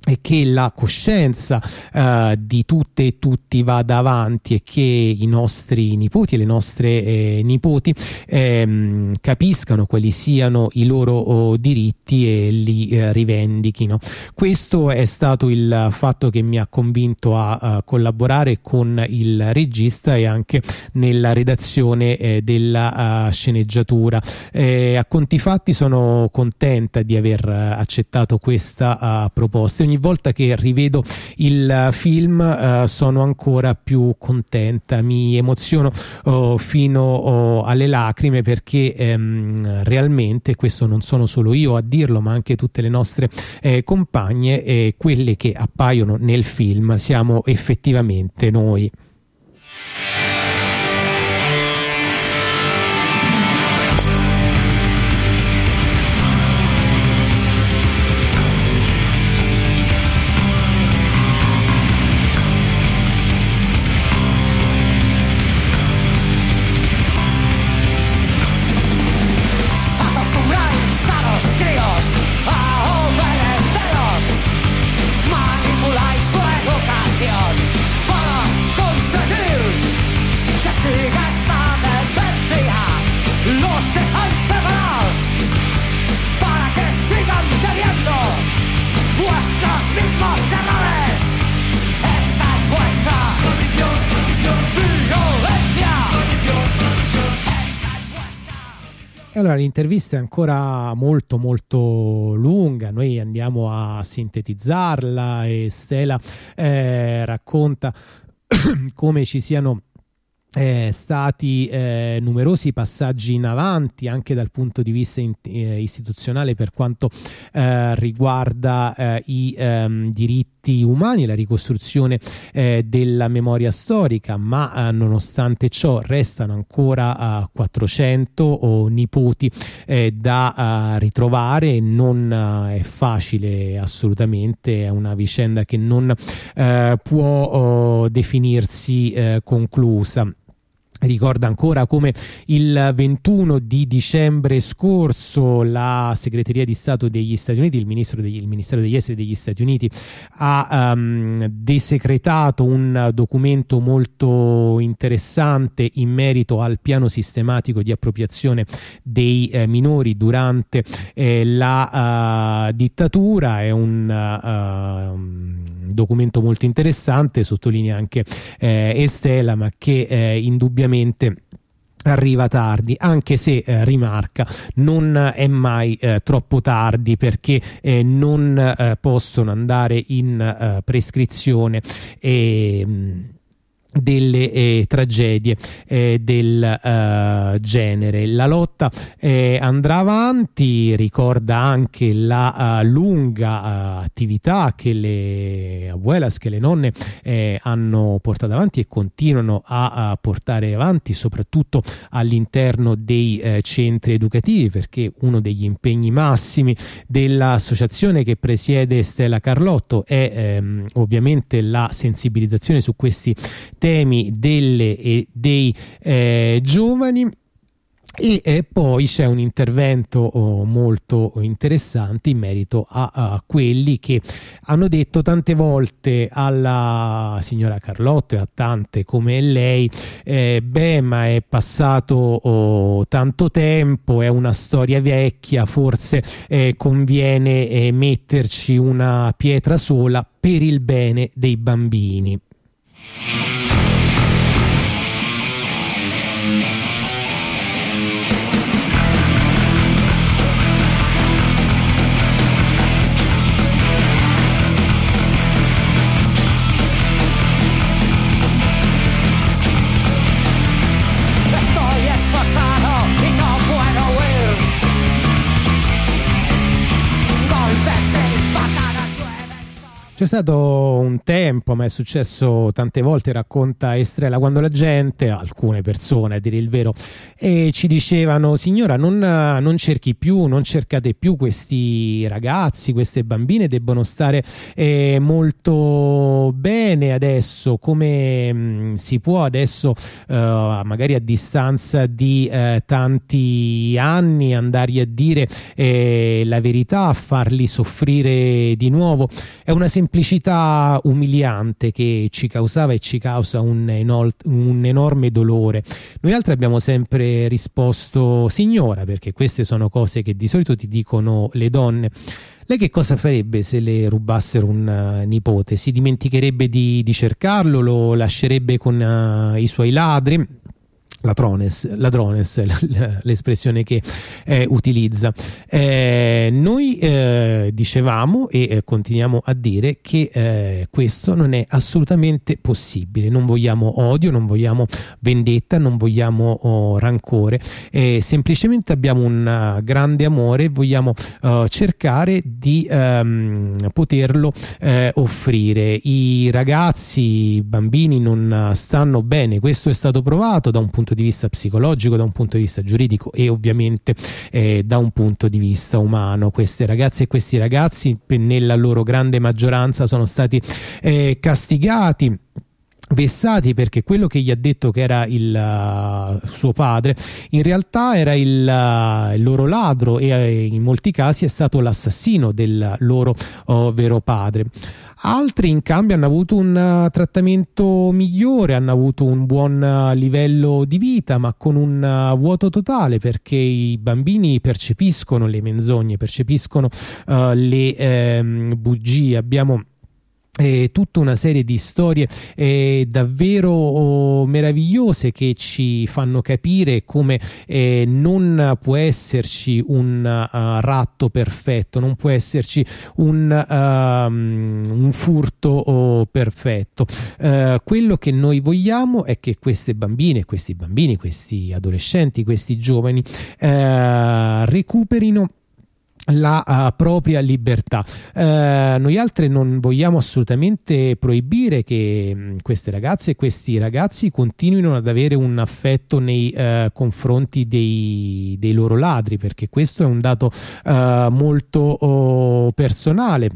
[SPEAKER 1] e che la coscienza uh, di tutte e tutti vada avanti e che i nostri nipoti e le nostre eh, nipoti ehm, capiscano quali siano i loro oh, diritti e li eh, rivendichino. Questo è stato il fatto che mi ha convinto a, a collaborare con il regista e anche nella redazione eh, della uh, sceneggiatura. Eh, a conti fatti sono contenta di aver accettato questa proposta ogni volta che rivedo il film uh, sono ancora più contenta, mi emoziono uh, fino uh, alle lacrime perché um, realmente questo non sono solo io a dirlo ma anche tutte le nostre eh, compagne e quelle che appaiono nel film siamo effettivamente noi. Allora l'intervista è ancora molto molto lunga, noi andiamo a sintetizzarla e Stella eh, racconta <coughs> come ci siano eh, stati eh, numerosi passaggi in avanti anche dal punto di vista in- eh, istituzionale per quanto eh, riguarda eh, i ehm, diritti diritti umani, la ricostruzione eh, della memoria storica, ma eh, nonostante ciò restano ancora 400 nipoti eh, da ritrovare, non è facile assolutamente, è una vicenda che non può oh, definirsi conclusa ricorda ancora come il 21 di dicembre scorso la segreteria di Stato degli Stati Uniti, il, degli, il Ministero degli Esteri degli Stati Uniti ha um, desecretato un documento molto interessante in merito al piano sistematico di appropriazione dei eh, minori durante eh, la uh, dittatura, è un uh, documento molto interessante, sottolinea anche eh, Estela, ma che eh, indubbiamente arriva tardi anche se eh, rimarca non è mai eh, troppo tardi perché eh, non eh, possono andare in eh, prescrizione e mm, delle eh, tragedie eh, del uh, genere. La lotta eh, andrà avanti, ricorda anche la uh, lunga uh, attività che le abuelas, che le nonne eh, hanno portato avanti e continuano a, a portare avanti, soprattutto all'interno dei eh, centri educativi, perché uno degli impegni massimi dell'associazione che presiede Stella Carlotto è ehm, ovviamente la sensibilizzazione su questi temi delle e dei eh, giovani. E eh, poi c'è un intervento oh, molto interessante in merito a, a, quelli che hanno detto tante volte alla signora Carlotto e a tante come lei eh, beh ma è passato oh, tanto tempo è una storia vecchia forse eh, conviene eh, metterci una pietra sola per il bene dei bambini C'è stato un tempo, ma è successo tante volte, racconta Estrella, quando la gente, alcune persone a dire il vero, e ci dicevano signora non, non, cerchi più, non cercate più questi ragazzi, queste bambine debbono stare eh, molto bene adesso, come mh, mm, si può adesso eh, magari a distanza di eh, tanti anni andargli a dire eh, la verità, farli soffrire di nuovo. È una semplice semplicità umiliante che ci causava e ci causa un, un enorme dolore. Noi altri abbiamo sempre risposto signora, perché queste sono cose che di solito ti dicono le donne. Lei che cosa farebbe se le rubassero un uh, nipote? Si dimenticherebbe di, di, cercarlo, lo lascerebbe con uh, i suoi ladri? Ladrones, <laughs> ladrones l'espressione che eh, utilizza. Eh, noi eh, dicevamo e eh, continuiamo a dire che eh, questo non è assolutamente possibile. Non vogliamo odio, non vogliamo vendetta, non vogliamo oh, rancore, semplicemente abbiamo un grande amore e vogliamo cercare di um, poterlo offrire. I ragazzi, i bambini non stanno bene, questo è stato provato da un punto punto di vista psicologico, da un punto di vista giuridico e ovviamente eh, da un punto di vista umano. Queste ragazze e questi ragazzi nella loro grande maggioranza sono stati eh, castigati vessati perché quello che gli ha detto che era il uh, suo padre in realtà era il, uh, il loro ladro e uh, in molti casi è stato l'assassino del loro oh, vero padre altri in cambio hanno avuto un trattamento migliore, hanno avuto un buon livello di vita, ma con un vuoto totale perché i bambini percepiscono le menzogne, percepiscono le ehm, bugie. Abbiamo eh, tutta una serie di storie eh, davvero oh, meravigliose che ci fanno capire come eh, non può esserci un uh, ratto perfetto, non può esserci un, uh, un furto oh, perfetto. Uh, quello che noi vogliamo è che queste bambine, questi bambini, questi adolescenti, questi giovani recuperino la uh, propria libertà. Uh, noi altri non vogliamo assolutamente proibire che mm, queste ragazze e questi ragazzi continuino ad avere un affetto nei uh, confronti dei, dei, loro ladri, perché questo è un dato molto oh, personale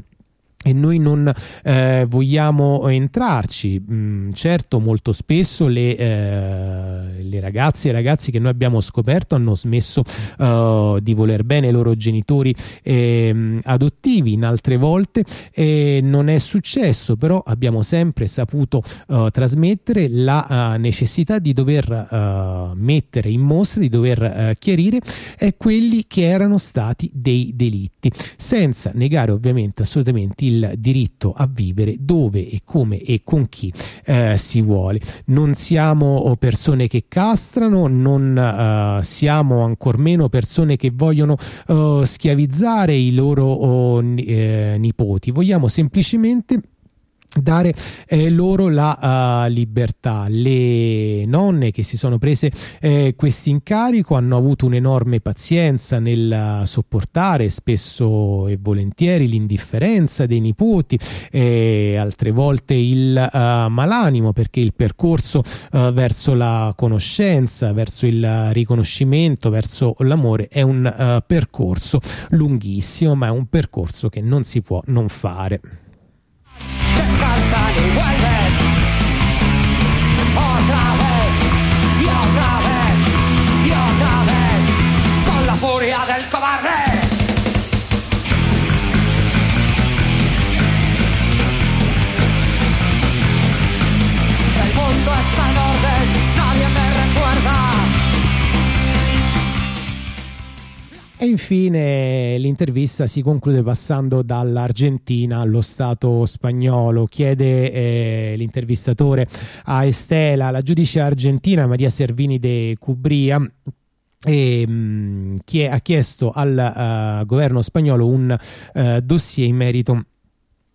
[SPEAKER 1] e noi non eh, vogliamo entrarci. Mm, certo, molto spesso le, eh, le, ragazze e i ragazzi che noi abbiamo scoperto hanno smesso uh, di voler bene ai loro genitori eh, adottivi, in altre volte non è successo, però abbiamo sempre saputo uh, trasmettere la uh, necessità di dover mettere in mostra, di dover chiarire quelli che erano stati dei delitti, senza negare ovviamente assolutamente il il diritto a vivere dove e come e con chi eh, si vuole. Non siamo persone che castrano, non uh, siamo ancor meno persone che vogliono uh, schiavizzare i loro uh, nipoti, vogliamo semplicemente dare eh, loro la uh, libertà. Le nonne che si sono prese eh, questo incarico hanno avuto un'enorme pazienza nel sopportare spesso e volentieri l'indifferenza dei nipoti, e altre volte il uh, malanimo perché il percorso uh, verso la conoscenza, verso il riconoscimento, verso l'amore è un percorso lunghissimo, ma è un percorso che non si può non fare. Dejar sale igual. Infine l'intervista si conclude passando dall'Argentina allo Stato spagnolo. Chiede eh, l'intervistatore a Estela, la giudice argentina Maria Servini de Cubria e, mh, mm, ha chiesto al uh, governo spagnolo un uh, dossier in merito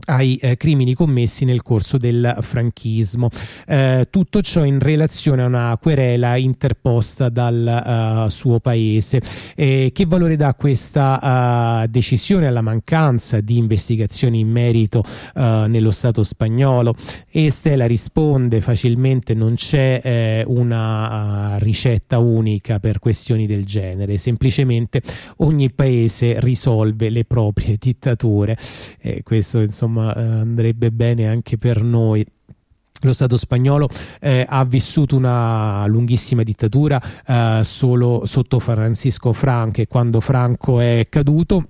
[SPEAKER 1] ai eh, crimini commessi nel corso del franchismo. Eh, tutto ciò in relazione a una querela interposta dal uh, suo paese. Eh, che valore dà questa uh, decisione alla mancanza di investigazioni in merito uh, nello Stato spagnolo? E Stella risponde facilmente non c'è una ricetta unica per questioni del genere, semplicemente ogni paese risolve le proprie <laughs> dittature. questo insomma insomma eh, andrebbe bene anche per noi. Lo Stato spagnolo eh, ha vissuto una lunghissima dittatura eh, solo sotto Francisco Franco e quando Franco è caduto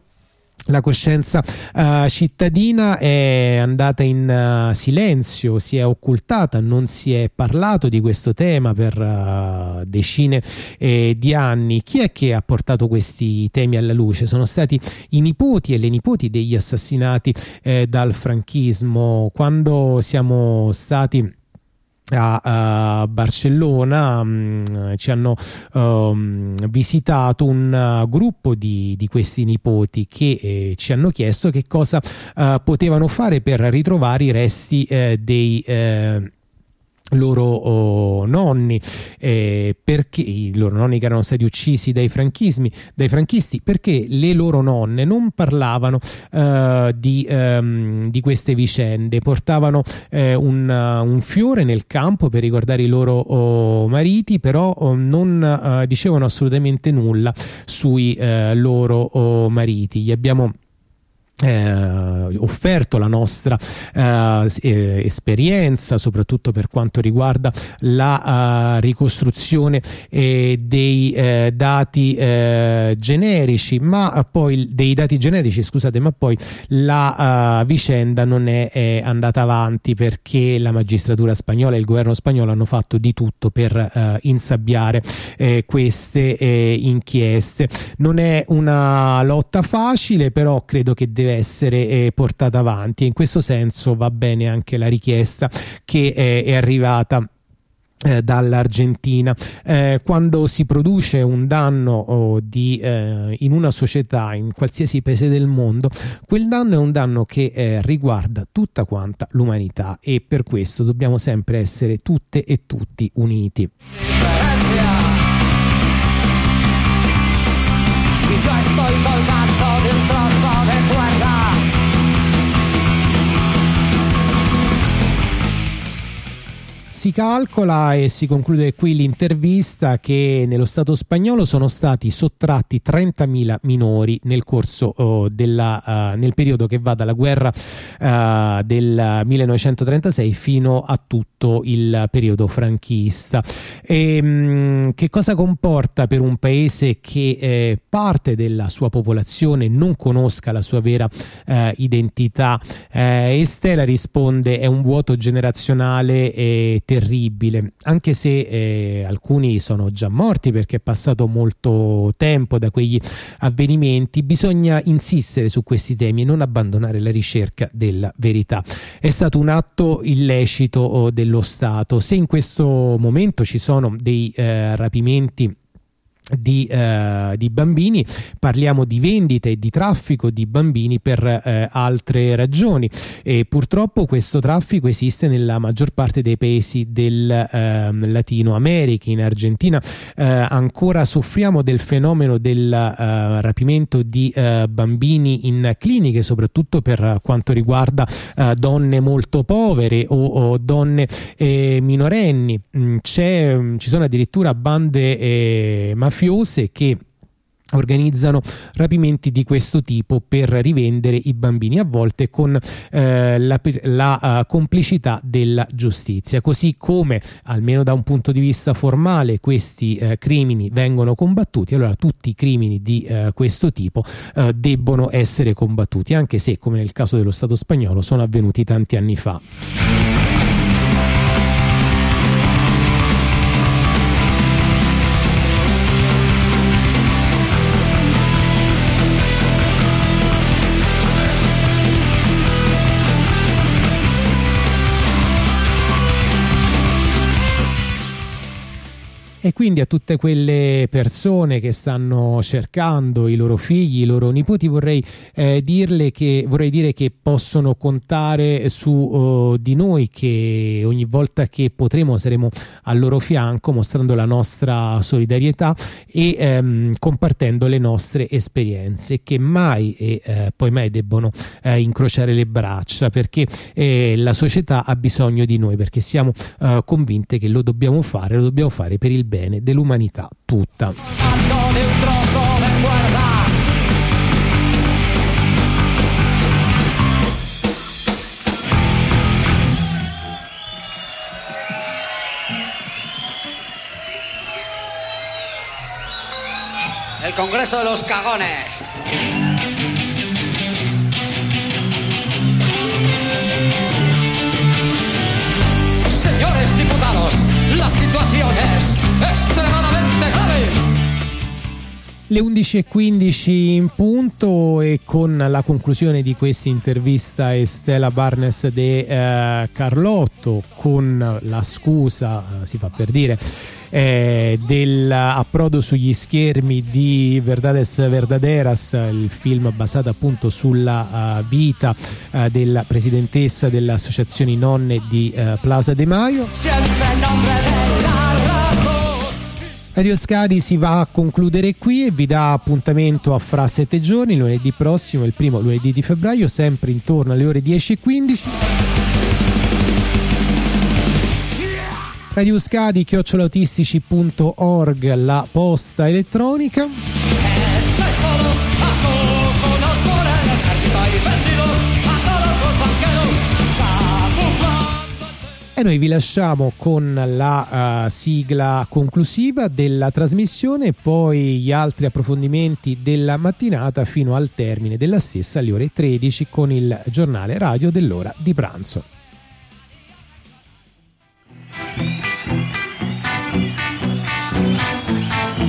[SPEAKER 1] la coscienza uh, cittadina è andata in uh, silenzio, si è occultata, non si è parlato di questo tema per uh, decine eh, di anni. Chi è che ha portato questi temi alla luce? Sono stati i nipoti e le nipoti degli assassinati eh, dal franchismo. Quando siamo stati a, Barcellona mh, mm, ci hanno um, visitato un uh, gruppo di, di, questi nipoti che eh, ci hanno chiesto che cosa uh, potevano fare per ritrovare i resti eh, dei eh, loro oh, nonni eh, perché i loro nonni che erano stati uccisi dai dai franchisti perché le loro nonne non parlavano uh, di, um, di, queste vicende. Portavano eh, un, un, fiore nel campo per ricordare i loro oh, mariti però oh, non uh, dicevano assolutamente nulla sui loro oh, mariti. Gli abbiamo eh, offerto la nostra eh, eh, esperienza soprattutto per quanto riguarda la uh, ricostruzione eh, dei eh, dati eh, generici. Ma poi dei dati generici scusate ma poi la vicenda non è, è, andata avanti perché la magistratura spagnola e il governo spagnolo hanno fatto di tutto per insabbiare queste inchieste. Non è una lotta facile però credo che deve essere eh, portata avanti e in questo senso va bene anche la richiesta che eh, è arrivata eh, dall'Argentina. Eh, quando si produce un danno oh, di, eh, in una società, in qualsiasi paese del mondo, quel danno è un danno che eh, riguarda tutta quanta l'umanità e per questo dobbiamo sempre essere tutte e tutti uniti. Si calcola e si conclude qui l'intervista che nello Stato spagnolo sono stati sottratti 30.000 minori nel corso oh, della, uh, nel periodo che va dalla guerra uh, del 1936 fino a tutto il periodo franchista. E, mh, che cosa comporta per un paese che eh, parte della sua popolazione non conosca la sua vera eh, identità? Eh, Estela risponde è un vuoto generazionale e terribile, anche se eh, alcuni sono già morti perché è passato molto tempo da quegli avvenimenti, bisogna insistere su questi temi e non abbandonare la ricerca della verità. È stato un atto illecito oh, dello Stato. Se in questo momento ci sono dei eh, rapimenti di, eh, di, bambini, parliamo di vendita e di traffico di bambini per eh, altre ragioni. E purtroppo questo traffico esiste nella maggior parte dei paesi del eh, Latino America, in Argentina. Eh, ancora soffriamo del fenomeno del eh, rapimento di eh, bambini in cliniche, soprattutto per quanto riguarda donne molto povere o, o donne minorenni, mm, ci sono addirittura bande mafiose mafiose che organizzano rapimenti di questo tipo per rivendere i bambini a volte con eh, la, la uh, complicità della giustizia. Così come almeno da un punto di vista formale questi uh, crimini vengono combattuti allora tutti i crimini di uh, questo tipo debbono essere combattuti anche se come nel caso dello Stato spagnolo sono avvenuti tanti anni fa E quindi a tutte quelle persone che stanno cercando i loro figli, i loro nipoti, vorrei, eh, dirle che, vorrei dire che possono contare su uh, di noi, che ogni volta che potremo saremo al loro fianco mostrando la nostra solidarietà e ehm, compartendo le nostre esperienze che mai e eh, poi mai debbono eh, incrociare le braccia perché eh, la società ha bisogno di noi perché siamo eh, convinte che lo dobbiamo fare, lo dobbiamo fare per il bene dell'umanità tutta.
[SPEAKER 2] El Congreso de los Cagones. Señores diputados, la situación es
[SPEAKER 1] Le 11.15 in punto e con la conclusione di questa intervista Estela Barnes de eh, Carlotto con la scusa, eh, si fa per dire, eh, dell'approdo sugli schermi di Verdades Verdaderas, il film basato appunto sulla uh, vita uh, della presidentessa dell'associazione Nonne di uh, Plaza De Maio. Radio Scadi si va a concludere qui e vi dà appuntamento a fra sette giorni, lunedì prossimo, il primo lunedì di febbraio, sempre intorno alle ore 10.15. radioscadi chiocciolautistici.org la posta elettronica E noi vi lasciamo con la uh, sigla conclusiva della trasmissione, poi gli altri approfondimenti della mattinata fino al termine della stessa alle ore 13 con il giornale radio dell'ora di pranzo.